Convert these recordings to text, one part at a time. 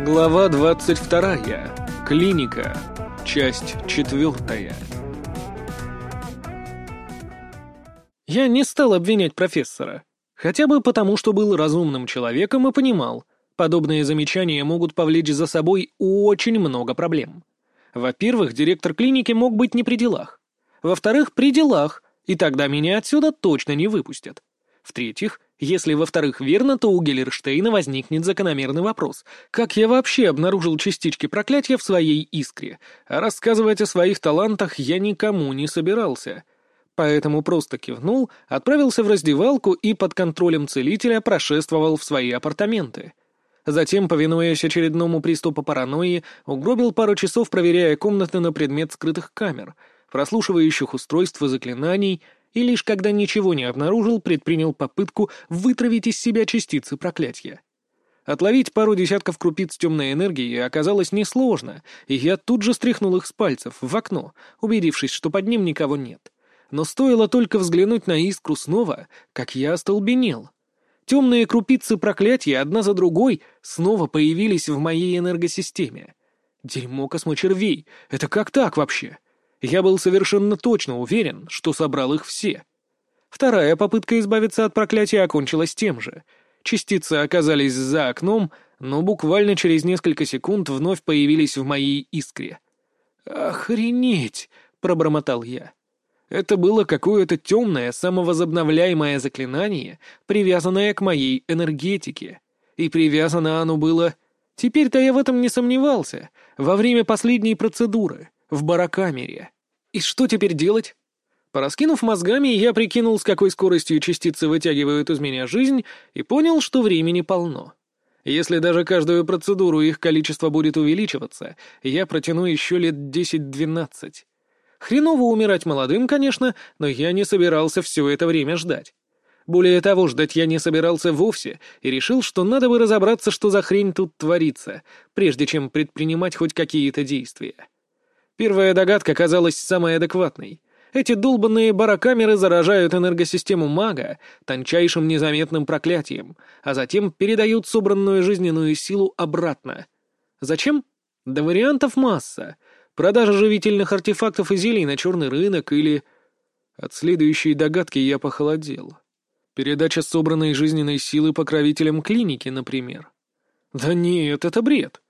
Глава 22. Клиника. Часть 4. Я не стал обвинять профессора. Хотя бы потому, что был разумным человеком и понимал, подобные замечания могут повлечь за собой очень много проблем. Во-первых, директор клиники мог быть не при делах. Во-вторых, при делах, и тогда меня отсюда точно не выпустят. В-третьих, если во-вторых верно, то у Геллерштейна возникнет закономерный вопрос. Как я вообще обнаружил частички проклятия в своей искре? А рассказывать о своих талантах я никому не собирался. Поэтому просто кивнул, отправился в раздевалку и под контролем целителя прошествовал в свои апартаменты. Затем, повинуясь очередному приступу паранойи, угробил пару часов, проверяя комнаты на предмет скрытых камер, прослушивающих устройств заклинаний — и лишь когда ничего не обнаружил, предпринял попытку вытравить из себя частицы проклятия. Отловить пару десятков крупиц темной энергии оказалось несложно, и я тут же стряхнул их с пальцев в окно, убедившись, что под ним никого нет. Но стоило только взглянуть на искру снова, как я остолбенел. Темные крупицы проклятия одна за другой снова появились в моей энергосистеме. Дерьмо космочервей! Это как так вообще? Я был совершенно точно уверен, что собрал их все. Вторая попытка избавиться от проклятия окончилась тем же. Частицы оказались за окном, но буквально через несколько секунд вновь появились в моей искре. «Охренеть!» — пробормотал я. Это было какое-то темное, самовозобновляемое заклинание, привязанное к моей энергетике. И привязано оно было... Теперь-то я в этом не сомневался. Во время последней процедуры — в барокамере. И что теперь делать? Пораскинув мозгами, я прикинул, с какой скоростью частицы вытягивают из меня жизнь, и понял, что времени полно. Если даже каждую процедуру их количество будет увеличиваться, я протяну еще лет 10-12. Хреново умирать молодым, конечно, но я не собирался все это время ждать. Более того, ждать я не собирался вовсе, и решил, что надо бы разобраться, что за хрень тут творится, прежде чем предпринимать хоть какие-то действия. Первая догадка казалась самой адекватной. Эти долбанные барокамеры заражают энергосистему мага тончайшим незаметным проклятием, а затем передают собранную жизненную силу обратно. Зачем? Да вариантов масса. Продажа живительных артефактов и зелий на черный рынок или... От следующей догадки я похолодел. Передача собранной жизненной силы покровителям клиники, например. Да нет, это бред.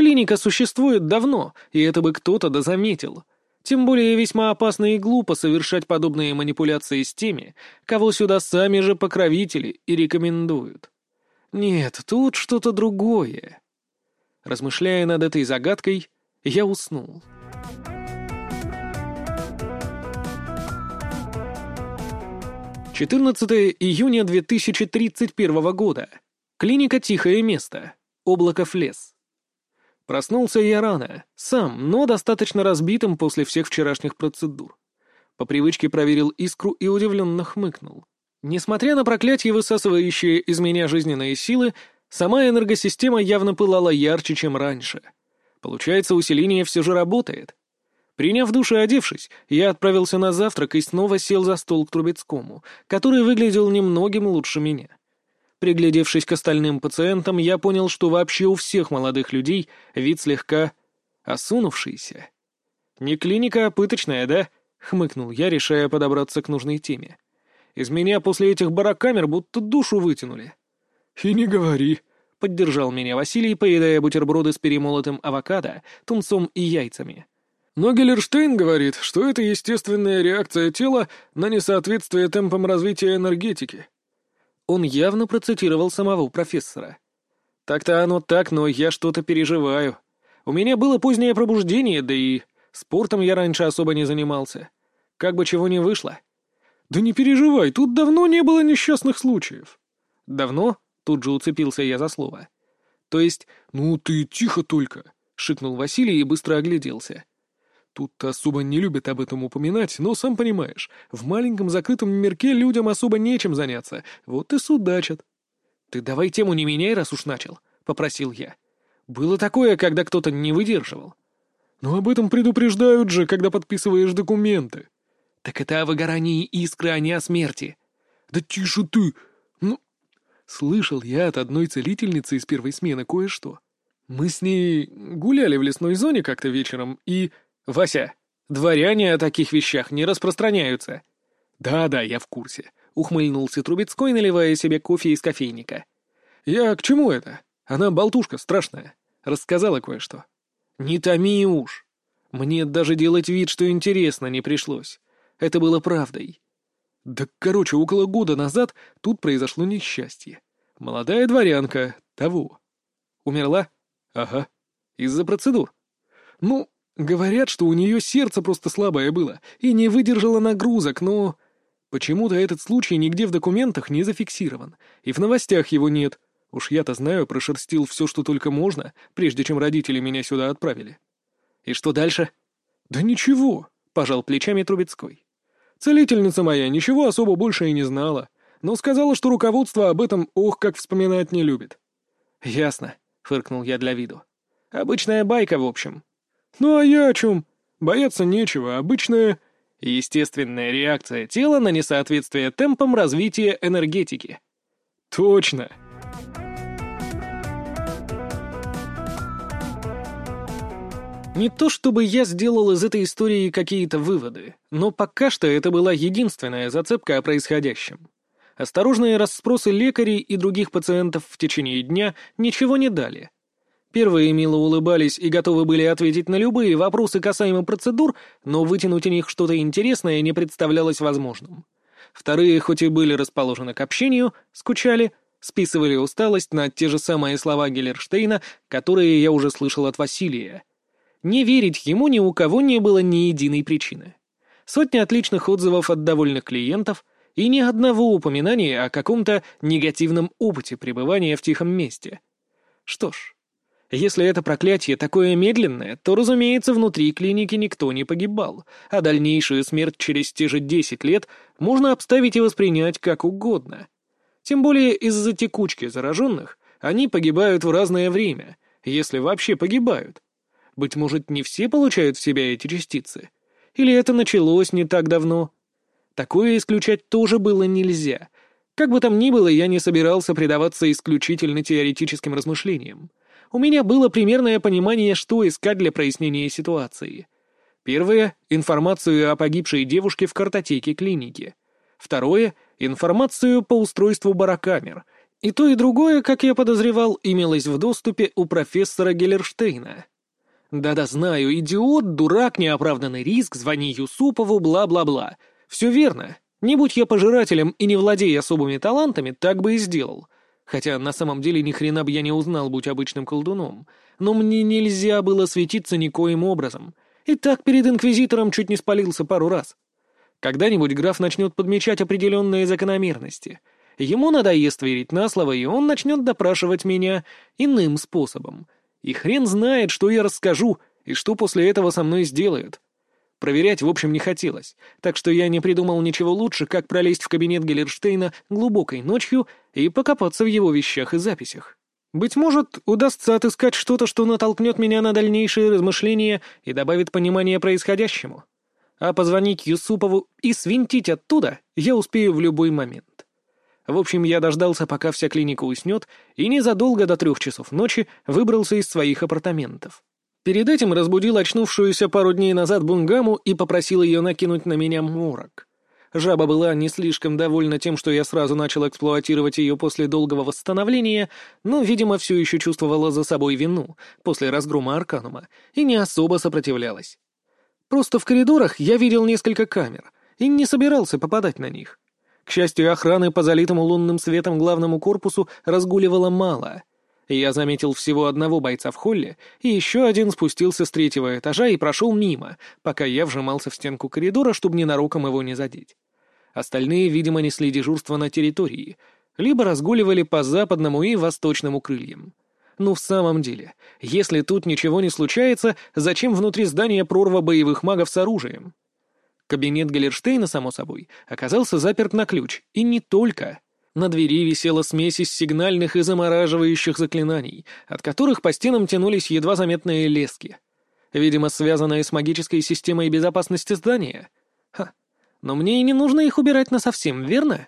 Клиника существует давно, и это бы кто-то да заметил. Тем более весьма опасно и глупо совершать подобные манипуляции с теми, кого сюда сами же покровители и рекомендуют. Нет, тут что-то другое. Размышляя над этой загадкой, я уснул. Четырнадцатое июня 2031 года. Клиника «Тихое место». Облаков лес. Проснулся я рано, сам, но достаточно разбитым после всех вчерашних процедур. По привычке проверил искру и удивленно хмыкнул. Несмотря на проклятие, высасывающее из меня жизненные силы, сама энергосистема явно пылала ярче, чем раньше. Получается, усиление все же работает. Приняв душ и одевшись, я отправился на завтрак и снова сел за стол к Трубецкому, который выглядел немногим лучше меня. Приглядевшись к остальным пациентам, я понял, что вообще у всех молодых людей вид слегка осунувшийся. «Не клиника, а пыточная, да?» — хмыкнул я, решая подобраться к нужной теме. «Из меня после этих барокамер будто душу вытянули». «И не говори», — поддержал меня Василий, поедая бутерброды с перемолотым авокадо, тунцом и яйцами. Но Геллерштейн говорит, что это естественная реакция тела на несоответствие темпам развития энергетики. Он явно процитировал самого профессора. «Так-то оно так, но я что-то переживаю. У меня было позднее пробуждение, да и спортом я раньше особо не занимался. Как бы чего не вышло». «Да не переживай, тут давно не было несчастных случаев». «Давно?» — тут же уцепился я за слово. «То есть...» «Ну ты тихо только», — шикнул Василий и быстро огляделся. Тут особо не любят об этом упоминать, но, сам понимаешь, в маленьком закрытом мирке людям особо нечем заняться, вот и судачат. «Ты давай тему не меняй, раз уж начал», — попросил я. «Было такое, когда кто-то не выдерживал». «Но об этом предупреждают же, когда подписываешь документы». «Так это о выгорании искры, а не о смерти». «Да тише ты! Ну...» Слышал я от одной целительницы из первой смены кое-что. Мы с ней гуляли в лесной зоне как-то вечером, и... Вася, дворяне о таких вещах не распространяются. Да-да, я в курсе. Ухмыльнулся Трубецкой, наливая себе кофе из кофейника. Я к чему это? Она болтушка страшная. Рассказала кое-что. Не томи уж. Мне даже делать вид, что интересно, не пришлось. Это было правдой. Да, короче, около года назад тут произошло несчастье. Молодая дворянка, того. Умерла? Ага. Из-за процедур. Ну, говорят, что у нее сердце просто слабое было и не выдержало нагрузок, но... Почему-то этот случай нигде в документах не зафиксирован, и в новостях его нет. Уж я-то знаю, прошерстил все, что только можно, прежде чем родители меня сюда отправили. И что дальше? Да ничего, пожал плечами Трубецкой. Целительница моя ничего особо больше и не знала, но сказала, что руководство об этом ох как вспоминать не любит. Ясно, фыркнул я для виду. Обычная байка, в общем. Ну а я о чем? Бояться нечего, обычная Естественная реакция тела на несоответствие темпам развития энергетики. Точно. Не то чтобы я сделал из этой истории какие-то выводы, но пока что это была единственная зацепка о происходящем. Осторожные расспросы лекарей и других пациентов в течение дня ничего не дали. Первые мило улыбались и готовы были ответить на любые вопросы касаемо процедур, но вытянуть у них что-то интересное не представлялось возможным. Вторые, хоть и были расположены к общению, скучали, списывали усталость на те же самые слова Геллерштейна, которые я уже слышал от Василия. Не верить ему ни у кого не было ни единой причины. Сотни отличных отзывов от довольных клиентов и ни одного упоминания о каком-то негативном опыте пребывания в тихом месте. Что ж, если это проклятие такое медленное, то, разумеется, внутри клиники никто не погибал, а дальнейшую смерть через те же десять лет можно обставить и воспринять как угодно. Тем более из-за текучки зараженных они погибают в разное время, если вообще погибают. Быть может, не все получают в себя эти частицы? Или это началось не так давно? Такое исключать тоже было нельзя. Как бы там ни было, я не собирался предаваться исключительно теоретическим размышлениям у меня было примерное понимание, что искать для прояснения ситуации. Первое — информацию о погибшей девушке в картотеке клиники. Второе — информацию по устройству барокамер. И то, и другое, как я подозревал, имелось в доступе у профессора Геллерштейна. Да-да, знаю, идиот, дурак, неоправданный риск, звони Юсупову, бла-бла-бла. Все верно. Не будь я пожирателем и не владея особыми талантами, так бы и сделал — Хотя на самом деле ни хрена бы я не узнал, будь обычным колдуном. Но мне нельзя было светиться никоим образом. И так перед Инквизитором чуть не спалился пару раз. Когда-нибудь граф начнет подмечать определенные закономерности. Ему надоест верить на слово, и он начнет допрашивать меня иным способом. И хрен знает, что я расскажу, и что после этого со мной сделают. Проверять, в общем, не хотелось, так что я не придумал ничего лучше, как пролезть в кабинет Геллерштейна глубокой ночью и покопаться в его вещах и записях. Быть может, удастся отыскать что-то, что натолкнет меня на дальнейшие размышления и добавит понимания происходящему. А позвонить Юсупову и свинтить оттуда я успею в любой момент. В общем, я дождался, пока вся клиника уснет, и незадолго до трех часов ночи выбрался из своих апартаментов. Перед этим разбудил очнувшуюся пару дней назад Бунгаму и попросил ее накинуть на меня морок. Жаба была не слишком довольна тем, что я сразу начал эксплуатировать ее после долгого восстановления, но, видимо, все еще чувствовала за собой вину после разгрома Арканума и не особо сопротивлялась. Просто в коридорах я видел несколько камер и не собирался попадать на них. К счастью, охраны по залитому лунным светом главному корпусу разгуливало мало — я заметил всего одного бойца в холле, и еще один спустился с третьего этажа и прошел мимо, пока я вжимался в стенку коридора, чтобы ненароком его не задеть. Остальные, видимо, несли дежурство на территории, либо разгуливали по западному и восточному крыльям. Ну, в самом деле, если тут ничего не случается, зачем внутри здания прорва боевых магов с оружием? Кабинет Галерштейна, само собой, оказался заперт на ключ, и не только. На двери висела смесь из сигнальных и замораживающих заклинаний, от которых по стенам тянулись едва заметные лески. Видимо, связанные с магической системой безопасности здания. Ха, но мне и не нужно их убирать насовсем, верно?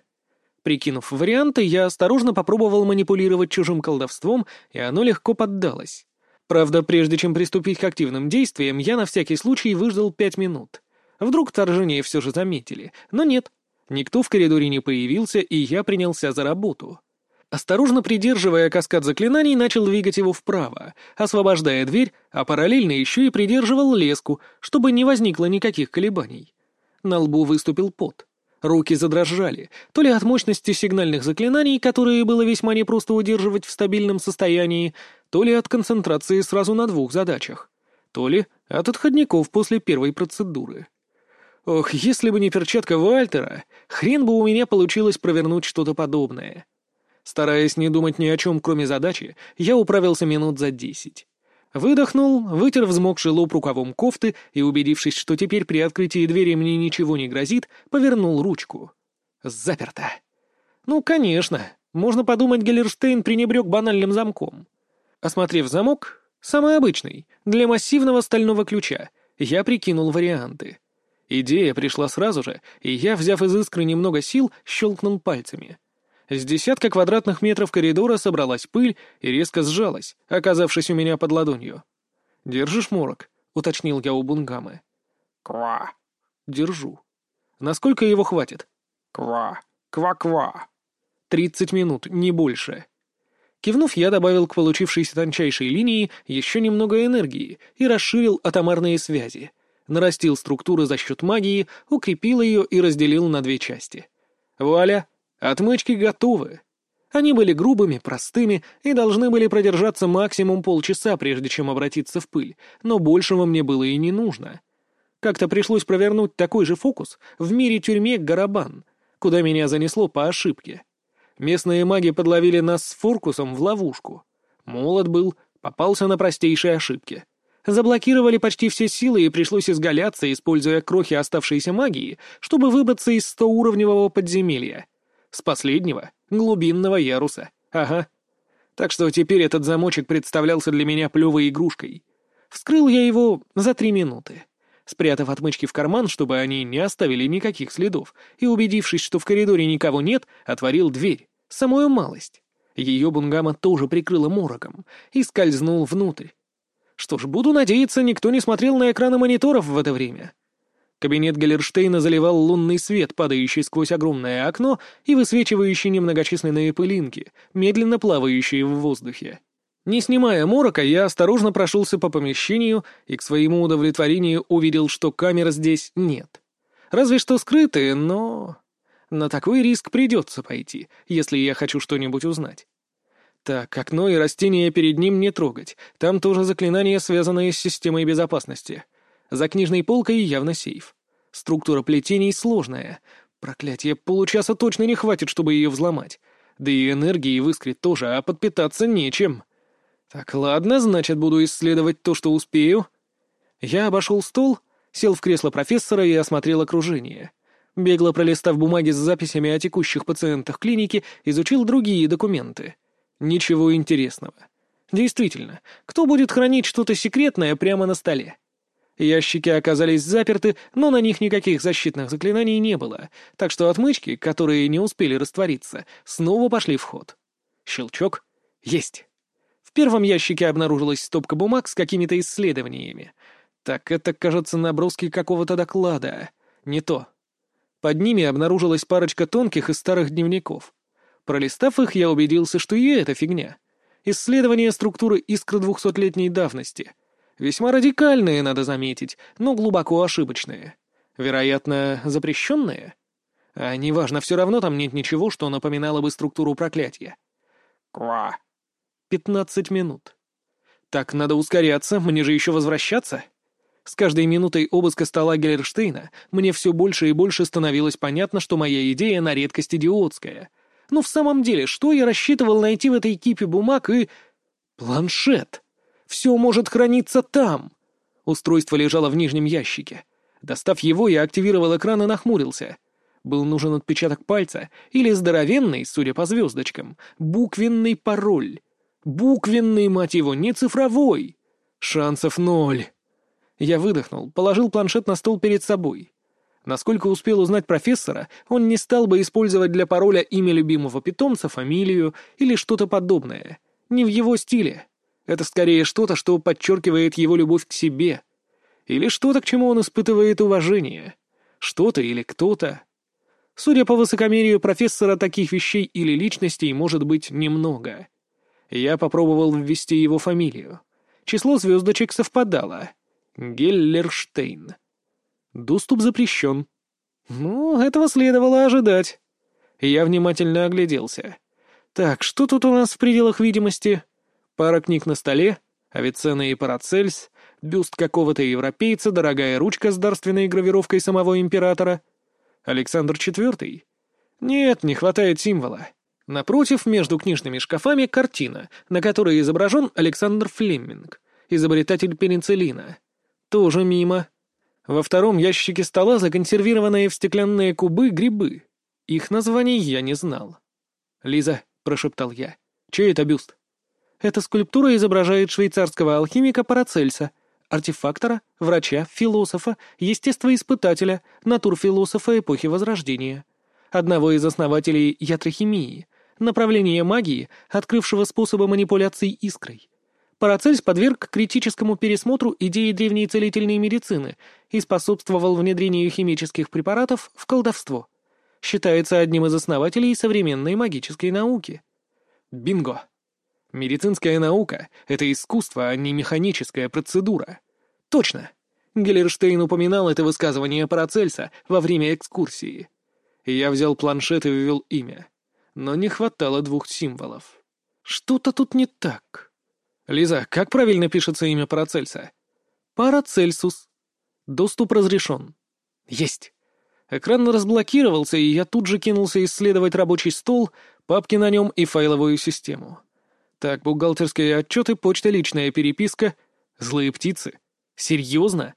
Прикинув варианты, я осторожно попробовал манипулировать чужим колдовством, и оно легко поддалось. Правда, прежде чем приступить к активным действиям, я на всякий случай выждал пять минут. Вдруг вторжение все же заметили, но нет. Никто в коридоре не появился, и я принялся за работу. Осторожно придерживая каскад заклинаний, начал двигать его вправо, освобождая дверь, а параллельно еще и придерживал леску, чтобы не возникло никаких колебаний. На лбу выступил пот. Руки задрожали, то ли от мощности сигнальных заклинаний, которые было весьма непросто удерживать в стабильном состоянии, то ли от концентрации сразу на двух задачах, то ли от отходников после первой процедуры. Ох, если бы не перчатка Вальтера, хрен бы у меня получилось провернуть что-то подобное. Стараясь не думать ни о чем, кроме задачи, я управился минут за десять. Выдохнул, вытер взмокший лоб рукавом кофты и, убедившись, что теперь при открытии двери мне ничего не грозит, повернул ручку. Заперто. Ну, конечно. Можно подумать, Геллерштейн пренебрег банальным замком. Осмотрев замок, самый обычный, для массивного стального ключа, я прикинул варианты. Идея пришла сразу же, и я, взяв из искры немного сил, щелкнул пальцами. С десятка квадратных метров коридора собралась пыль и резко сжалась, оказавшись у меня под ладонью. «Держишь морок?» — уточнил я у Бунгамы. «Ква». «Держу». «Насколько его хватит?» «Ква. Ква-ква». «Тридцать минут, не больше». Кивнув, я добавил к получившейся тончайшей линии еще немного энергии и расширил атомарные связи. Нарастил структуры за счет магии, укрепил ее и разделил на две части. Вуаля! Отмычки готовы. Они были грубыми, простыми и должны были продержаться максимум полчаса, прежде чем обратиться в пыль, но большего мне было и не нужно. Как-то пришлось провернуть такой же фокус в мире-тюрьме Гарабан, куда меня занесло по ошибке. Местные маги подловили нас с Форкусом в ловушку. Молот был, попался на простейшие ошибки. Заблокировали почти все силы и пришлось изгаляться, используя крохи оставшейся магии, чтобы выбраться из стоуровневого подземелья. С последнего, глубинного яруса. Ага. Так что теперь этот замочек представлялся для меня плевой игрушкой. Вскрыл я его за три минуты. Спрятав отмычки в карман, чтобы они не оставили никаких следов, и убедившись, что в коридоре никого нет, отворил дверь, самую малость. Ее бунгама тоже прикрыла мороком и скользнул внутрь. Что ж, буду надеяться, никто не смотрел на экраны мониторов в это время. Кабинет Галерштейна заливал лунный свет, падающий сквозь огромное окно и высвечивающий немногочисленные пылинки, медленно плавающие в воздухе. Не снимая морока, я осторожно прошелся по помещению и к своему удовлетворению увидел, что камер здесь нет. Разве что скрытые, но... На такой риск придется пойти, если я хочу что-нибудь узнать. Так, окно и растения перед ним не трогать. Там тоже заклинания, связанные с системой безопасности. За книжной полкой явно сейф. Структура плетений сложная. Проклятие, получаса точно не хватит, чтобы ее взломать. Да и энергии в искре тоже, а подпитаться нечем. Так, ладно, значит, буду исследовать то, что успею. Я обошел стол, сел в кресло профессора и осмотрел окружение. Бегло пролистав бумаги с записями о текущих пациентах клиники, изучил другие документы. Ничего интересного. Действительно, кто будет хранить что-то секретное прямо на столе? Ящики оказались заперты, но на них никаких защитных заклинаний не было, так что отмычки, которые не успели раствориться, снова пошли в ход. Щелчок. Есть. В первом ящике обнаружилась стопка бумаг с какими-то исследованиями. Так это, кажется, наброски какого-то доклада. Не то. Под ними обнаружилась парочка тонких и старых дневников. Пролистав их, я убедился, что и это фигня. Исследование структуры искры двухсотлетней давности — Весьма радикальные, надо заметить, но глубоко ошибочные. Вероятно, запрещенные? А неважно, все равно там нет ничего, что напоминало бы структуру проклятия. Ква. Пятнадцать минут. Так, надо ускоряться, мне же еще возвращаться. С каждой минутой обыска стола Геллерштейна мне все больше и больше становилось понятно, что моя идея на редкость идиотская. Но в самом деле, что я рассчитывал найти в этой кипе бумаг и... Планшет. Все может храниться там!» Устройство лежало в нижнем ящике. Достав его, я активировал экран и нахмурился. Был нужен отпечаток пальца или здоровенный, судя по звездочкам, буквенный пароль. Буквенный, мать его, не цифровой. Шансов ноль. Я выдохнул, положил планшет на стол перед собой. Насколько успел узнать профессора, он не стал бы использовать для пароля имя любимого питомца, фамилию или что-то подобное. Не в его стиле. Это скорее что-то, что подчеркивает его любовь к себе. Или что-то, к чему он испытывает уважение. Что-то или кто-то. Судя по высокомерию профессора, таких вещей или личностей может быть немного. Я попробовал ввести его фамилию. Число звездочек совпадало. Геллерштейн. Доступ запрещен. Ну, этого следовало ожидать. Я внимательно огляделся. Так, что тут у нас в пределах видимости? Пара книг на столе, Авиценна и Парацельс, бюст какого-то европейца, дорогая ручка с дарственной гравировкой самого императора. Александр IV? Нет, не хватает символа. Напротив, между книжными шкафами, картина, на которой изображен Александр Флеминг, изобретатель пенициллина. Тоже мимо. Во втором ящике стола законсервированные в стеклянные кубы грибы. Их названий я не знал. «Лиза», — прошептал я, — «чей это бюст?» Эта скульптура изображает швейцарского алхимика Парацельса, артефактора, врача, философа, естествоиспытателя, натурфилософа эпохи Возрождения, одного из основателей ятрохимии, направления магии, открывшего способы манипуляций искрой. Парацельс подверг критическому пересмотру идеи древней целительной медицины и способствовал внедрению химических препаратов в колдовство. Считается одним из основателей современной магической науки. Бинго! Медицинская наука — это искусство, а не механическая процедура. Точно. Геллерштейн упоминал это высказывание Парацельса во время экскурсии. Я взял планшет и ввел имя. Но не хватало двух символов. Что-то тут не так. Лиза, как правильно пишется имя Парацельса? Парацельсус. Доступ разрешен. Есть. Экран разблокировался, и я тут же кинулся исследовать рабочий стол, папки на нем и файловую систему. Так, бухгалтерские отчеты, почта, личная переписка. Злые птицы. Серьезно?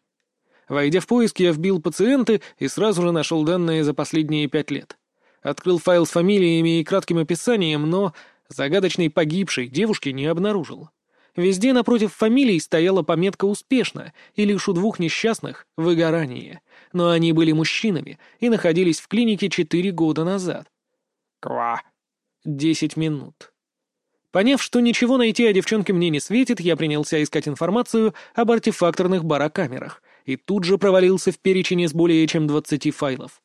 Войдя в поиск, я вбил пациенты и сразу же нашел данные за последние пять лет. Открыл файл с фамилиями и кратким описанием, но загадочной погибшей девушки не обнаружил. Везде напротив фамилий стояла пометка «Успешно», и лишь у двух несчастных — «Выгорание». Но они были мужчинами и находились в клинике четыре года назад. Ква. Десять минут. Поняв, что ничего найти о девчонке мне не светит, я принялся искать информацию об артефакторных барокамерах и тут же провалился в перечень из более чем 20 файлов.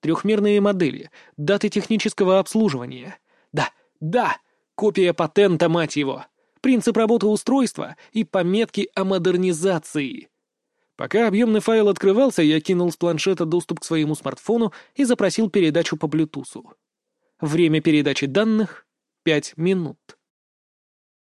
Трехмерные модели, даты технического обслуживания. Да, да, копия патента, мать его. Принцип работы устройства и пометки о модернизации. Пока объемный файл открывался, я кинул с планшета доступ к своему смартфону и запросил передачу по Bluetooth. Время передачи данных — пять минут.